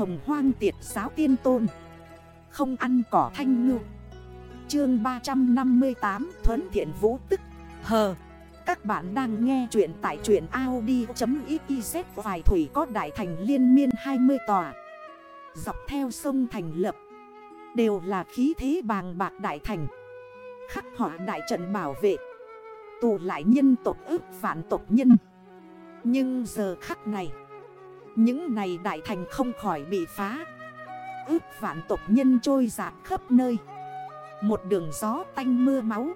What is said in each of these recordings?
Hồng hoang tiệt giáo tiên tôn. Không ăn cỏ thanh ngư. Chương 358 Thuấn Thiện Vũ Tức. Hờ Các bạn đang nghe chuyện tại truyện Audi.xyz Vài thủy có đại thành liên miên 20 tòa. Dọc theo sông thành lập. Đều là khí thế bàng bạc đại thành. Khắc họa đại trận bảo vệ. Tù lại nhân tộc ước vạn tộc nhân. Nhưng giờ khắc này những này đại thành không khỏi bị phá. Ước vạn tộc nhân trôi giạt khắp nơi. Một đường gió tanh mưa máu.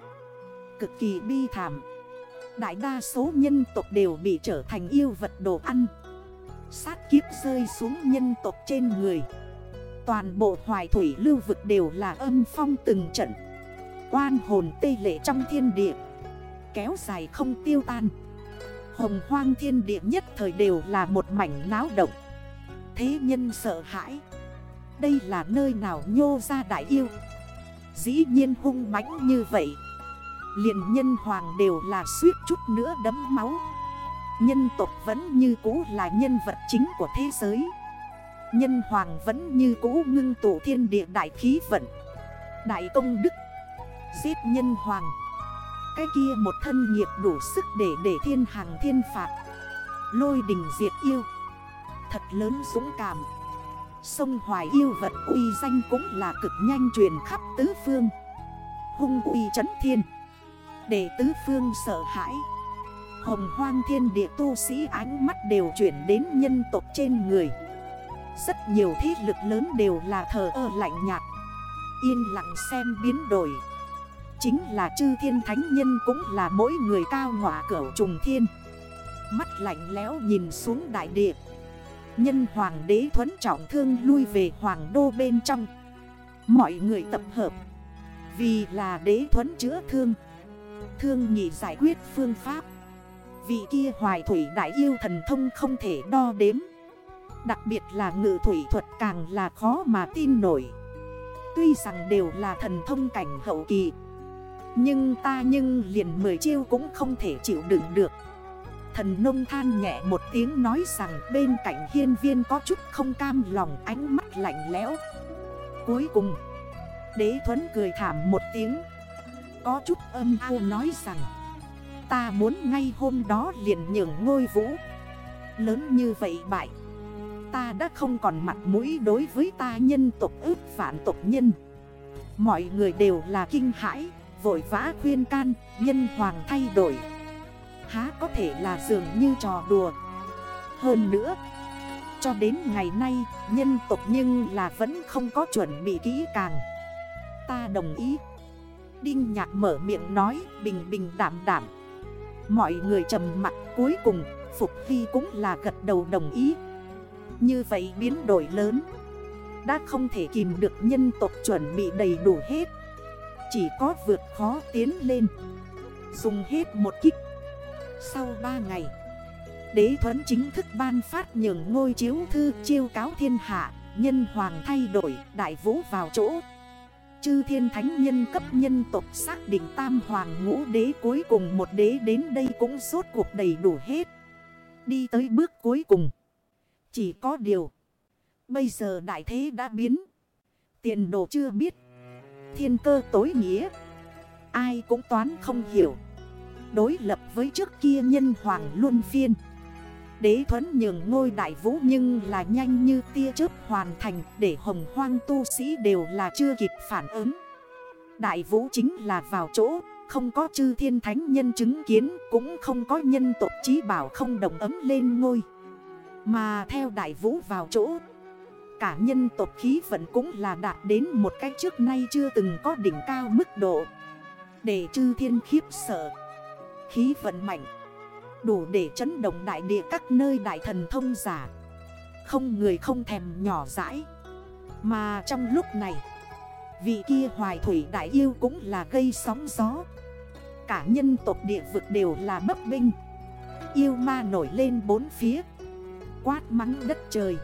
Cực kỳ bi thảm. Đại đa số nhân tộc đều bị trở thành yêu vật đồ ăn. Sát kiếp rơi xuống nhân tộc trên người. Toàn bộ hoài thủy lưu vực đều là âm phong từng trận. Quan hồn tê lệ trong thiên địa. Kéo dài không tiêu tan. Hồng hoang thiên địa nhất thời đều là một mảnh náo động. Thế nhân sợ hãi. Đây là nơi nào nhô ra đại yêu? Dĩ nhiên hung mãnh như vậy. Liền nhân hoàng đều là suýt chút nữa đấm máu. Nhân tộc vẫn như cũ là nhân vật chính của thế giới. Nhân hoàng vẫn như cũ ngưng tụ thiên địa đại khí vận. Đại công đức. Giết nhân hoàng. Cái kia một thân nghiệp đủ sức để để thiên hàng thiên phạt. Lôi đình diệt yêu. Thật lớn dũng cảm. Sông Hoài yêu vật uy danh cũng là cực nhanh truyền khắp tứ phương. Hung uy chấn thiên. Để tứ phương sợ hãi. Hồng hoang thiên địa tu sĩ ánh mắt đều chuyển đến nhân tộc trên người. Rất nhiều thế lực lớn đều là thờ ơ lạnh nhạt. Yên lặng xem biến đổi. Chính là chư thiên thánh nhân cũng là mỗi người cao ngọa cửu trùng thiên. Mắt lạnh lẽo nhìn xuống đại địa. Nhân hoàng đế thuấn trọng thương lui về hoàng đô bên trong. Mọi người tập hợp. Vì là đế thuấn chữa thương. Thương nhị giải quyết phương pháp. Vị kia hoài thủy đại yêu thần thông không thể đo đếm. Đặc biệt là ngự thủy thuật càng là khó mà tin nổi. Tuy rằng đều là thần thông cảnh hậu kỳ nhưng ta nhưng liền mười chiêu cũng không thể chịu đựng được. Thần nông than nhẹ một tiếng nói rằng bên cạnh hiên viên có chút không cam lòng, ánh mắt lạnh lẽo. Cuối cùng, Đế Thuấn cười thảm một tiếng. Có chút âm ao nói rằng, Ta muốn ngay hôm đó liền nhường ngôi vũ. Lớn như vậy bại, Ta đã không còn mặt mũi đối với ta nhân tộc ước phản tộc nhân. Mọi người đều là kinh hãi. Vội vã khuyên can, Nhân hoàng thay đổi. Há có thể là dường như trò đùa. Hơn nữa, Cho đến ngày nay, Nhân tộc nhưng là vẫn không có chuẩn bị kỹ càng. Ta đồng ý. Đinh nhạc mở miệng nói, Bình bình đảm đảm Mọi người trầm mặt cuối cùng, Phục Hy cũng là gật đầu đồng ý. Như vậy biến đổi lớn, Đã không thể kìm được nhân tộc chuẩn bị đầy đủ hết. Chỉ có vượt khó tiến lên Dùng hết một kích Sau 3 ngày, Đế thuẫn chính thức ban phát nhường ngôi chiếu thư chiêu cáo thiên hạ, Nhân hoàng thay đổi, đại vũ vào chỗ Chư thiên thánh nhân cấp nhân tộc xác định tam hoàng ngũ đế cuối cùng một đế đến đây cũng suốt cuộc đầy đủ hết. Đi tới bước cuối cùng. Chỉ có điều. Bây giờ đại thế đã biến. Tiền đồ chưa biết. Thiên cơ tối nghĩa. Ai cũng toán không hiểu. Đối lập với trước kia nhân hoàng luân phiên. Đế thuẫn nhường ngôi đại vũ nhưng là nhanh như tia chớp hoàn thành để hồng hoang tu sĩ đều là chưa kịp phản ứng. Đại vũ chính là vào chỗ, không có chư thiên thánh nhân chứng kiến cũng không có nhân tộc trí bảo không đồng ấm lên ngôi. Mà theo đại vũ vào chỗ, cả nhân tộc khí vận cũng là đạt đến một cách trước nay chưa từng có đỉnh cao mức độ. Để chư thiên khiếp sợ, khí vận mạnh. Đủ để chấn động đại địa các nơi đại thần thông giả Không người không thèm nhỏ dãi Mà trong lúc này Vị kia hoài thủy đại yêu cũng là gây sóng gió Cả nhân tộc địa vực đều là bấp binh Yêu ma nổi lên bốn phía Quát mắng đất trời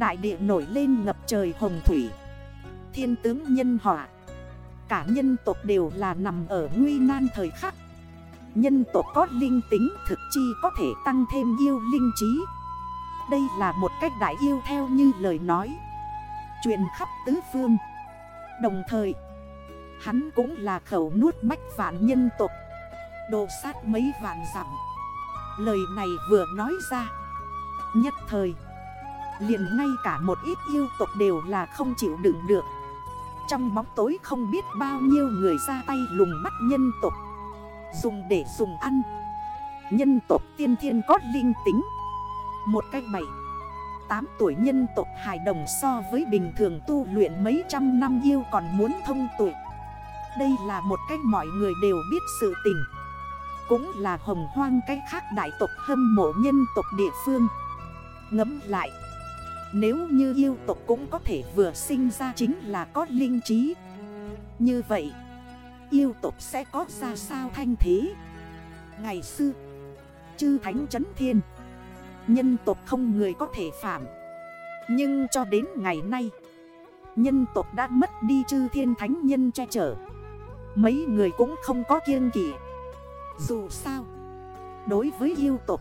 Đại địa nổi lên ngập trời hồng thủy. Thiên tướng nhân họa. Cả nhân tộc đều là nằm ở nguy nan thời khắc. Nhân tộc có linh tính thực chi có thể tăng thêm yêu linh trí. Đây là một cách đại yêu theo như lời nói. Truyền khắp tứ phương. Đồng thời, Hắn cũng là khẩu nuốt bách vạn nhân tộc. Đồ sát mấy vạn dặm. Lời này vừa nói ra. Nhất thời liền ngay cả một ít yêu tộc đều là không chịu đựng được. Trong bóng tối không biết bao nhiêu người ra tay lùng bắt nhân tộc. Dùng để dùng ăn. Nhân tộc tiên thiên có linh tính. Một cách bảy 8 tuổi nhân tộc hài đồng so với bình thường tu luyện mấy trăm năm yêu còn muốn thông tuổi Đây là một cách mọi người đều biết sự tình. Cũng là hồng hoang cách khác đại tộc hâm mộ nhân tộc địa phương. Ngấm lại nếu như yêu tộc cũng có thể vừa sinh ra chính là có linh trí. Như vậy, Yêu tộc sẽ có ra sao thanh thế? Ngày xưa, Chư thánh chấn thiên, Nhân tộc không người có thể phạm. Nhưng cho đến ngày nay, Nhân tộc đã mất đi chư thiên thánh nhân che chở. Mấy người cũng không có kiêng kỷ Dù sao, Đối với yêu tộc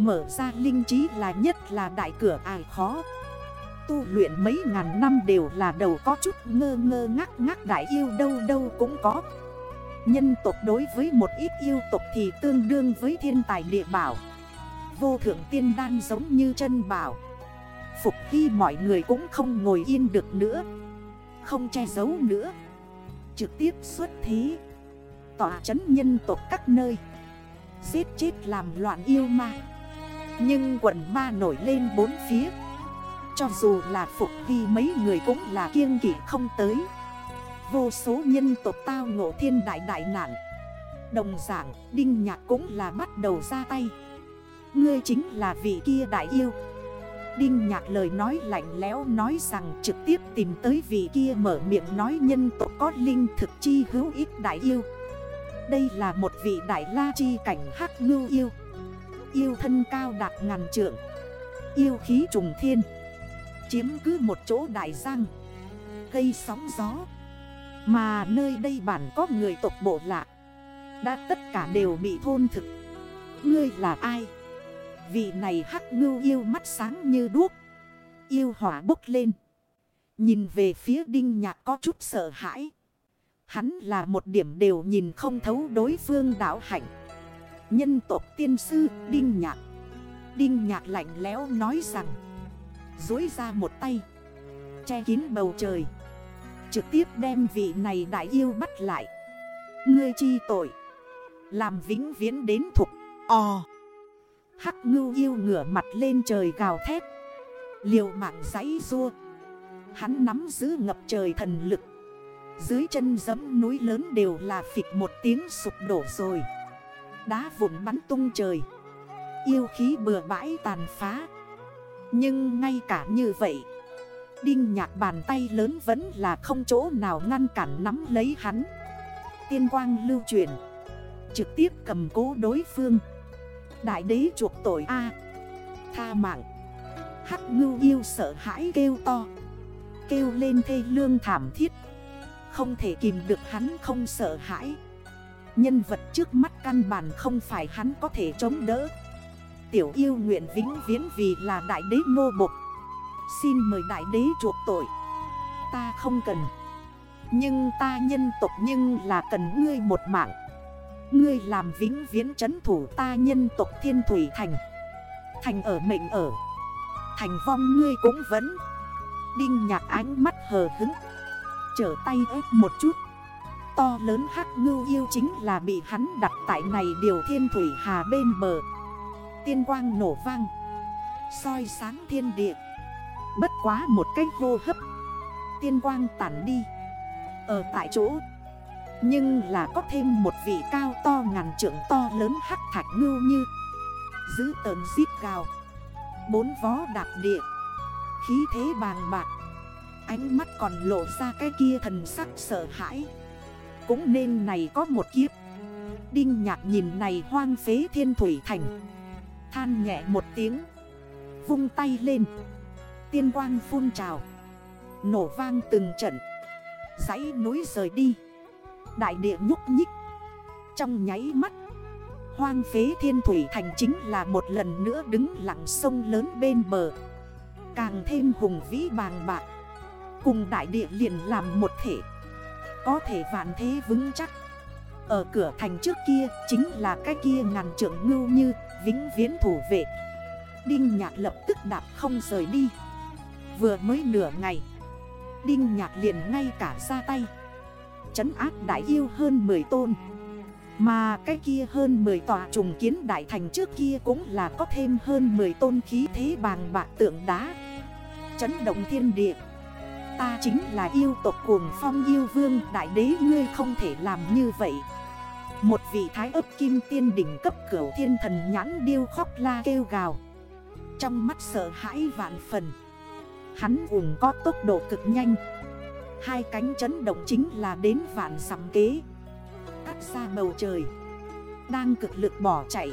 Mở ra linh trí là nhất là đại cửa ai khó. Tu luyện mấy ngàn năm đều là đầu có chút ngơ ngơ ngắc ngắc đại yêu đâu đâu cũng có. Nhân tộc đối với một ít yêu tộc thì tương đương với thiên tài địa bảo. Vô thượng tiên đan giống như chân bảo. Phục khi mọi người cũng không ngồi yên được nữa. Không che giấu nữa. Trực tiếp xuất thí. Tỏa chấn nhân tộc các nơi. Giết chết làm loạn yêu ma. Nhưng quần ma nổi lên bốn phía. Cho dù là phục vi mấy người cũng là kiêng kỷ không tới. Vô số nhân tộc tao ngộ thiên đại đại nạn. Đồng giảng Đinh Nhạc cũng là bắt đầu ra tay. Ngươi chính là vị kia đại yêu. Đinh Nhạc lời nói lạnh lẽo nói rằng trực tiếp tìm tới vị kia mở miệng nói nhân tộc có linh thực chi hữu ích đại yêu. Đây là một vị đại la chi cảnh hắc ngưu yêu. Yêu thân cao đạt ngàn trượng. Yêu khí trùng thiên. Chiếm cứ một chỗ đại giang. Cây sóng gió. Mà nơi đây bản có người tộc bộ lạ. Đã tất cả đều bị thôn thực. Ngươi là ai? Vị này hắc ngưu yêu mắt sáng như đuốc. Yêu hỏa bốc lên. Nhìn về phía đinh nhạc có chút sợ hãi. Hắn là một điểm đều nhìn không thấu đối phương đảo hạnh. Nhân tộc tiên sư đinh nhạc. Đinh nhạc lạnh lẽo nói rằng, Dối ra một tay, Che kín bầu trời, Trực tiếp đem vị này đại yêu bắt lại. Ngươi chi tội, Làm vĩnh viễn đến thục Ồ Hắc ngưu yêu ngửa mặt lên trời gào thét, Liều mạng giấy rua Hắn nắm giữ ngập trời thần lực, Dưới chân giấm núi lớn đều là phịch một tiếng sụp đổ rồi. Đá vụn bắn tung trời. Yêu khí bừa bãi tàn phá. Nhưng ngay cả như vậy, Đinh nhạc bàn tay lớn vẫn là không chỗ nào ngăn cản nắm lấy hắn. Tiên quang lưu truyền, Trực tiếp cầm cố đối phương. Đại đế chuộc tội A. Tha mạng. Hắc ngưu yêu sợ hãi kêu to. Kêu lên thê lương thảm thiết. Không thể kìm được hắn không sợ hãi. Nhân vật trước mắt căn bản không phải hắn có thể chống đỡ. Tiểu yêu nguyện vĩnh viễn vì là đại đế nô bộc. Xin mời đại đế chuộc tội. Ta không cần. Nhưng ta nhân tộc nhưng là cần ngươi một mạng. Ngươi làm vĩnh viễn chấn thủ ta nhân tộc thiên thủy thành. Thành ở mệnh ở. Thành vong ngươi cũng vẫn. Đinh nhạc ánh mắt hờ hứng Trở tay ép một chút. To lớn hắc ngưu yêu chính là bị hắn đặt tại này điều thiên thủy hà bên bờ. Tiên quang nổ vang, soi sáng thiên địa. Bất quá một cái hô hấp, Tiên quang tản đi, Ở tại chỗ. Nhưng là có thêm một vị cao to ngàn trưởng to lớn hắc thạch ngưu như, Giữ tờn giết gào. Bốn vó đạp địa, Khí thế bàng bạc. Ánh mắt còn lộ ra cái kia thần sắc sợ hãi. Cũng nên này có một kiếp. Đinh nhạc nhìn này hoang phế thiên thủy thành. Than nhẹ một tiếng, Vung tay lên. Tiên quang phun trào, Nổ vang từng trận. Giấy núi rời đi, Đại địa nhúc nhích. Trong nháy mắt, hoang phế thiên thủy thành chính là một lần nữa đứng lặng sông lớn bên bờ. Càng thêm hùng vĩ bàng bạc, Cùng đại địa liền làm một thể. Có thể vạn thế vững chắc. Ở cửa thành trước kia chính là cái kia ngàn trưởng ngưu như vĩnh viễn thủ vệ. Đinh nhạc lập tức đạp không rời đi. Vừa mới nửa ngày, Đinh nhạc liền ngay cả ra tay. Chấn áp đại yêu hơn 10 tôn. Mà cái kia hơn 10 tòa trùng kiến đại thành trước kia cũng là có thêm hơn 10 tôn khí thế bàng bạc tượng đá. Chấn động thiên địa. Ta chính là yêu tộc cuồng phong yêu vương, đại đế ngươi không thể làm như vậy. Một vị thái ấp kim tiên đỉnh cấp cửu thiên thần nhãn điêu khóc la kêu gào. Trong mắt sợ hãi vạn phần, Hắn ủng có tốc độ cực nhanh. Hai cánh chấn động chính là đến vạn sắm kế. Cắt xa bầu trời, Đang cực lực bỏ chạy.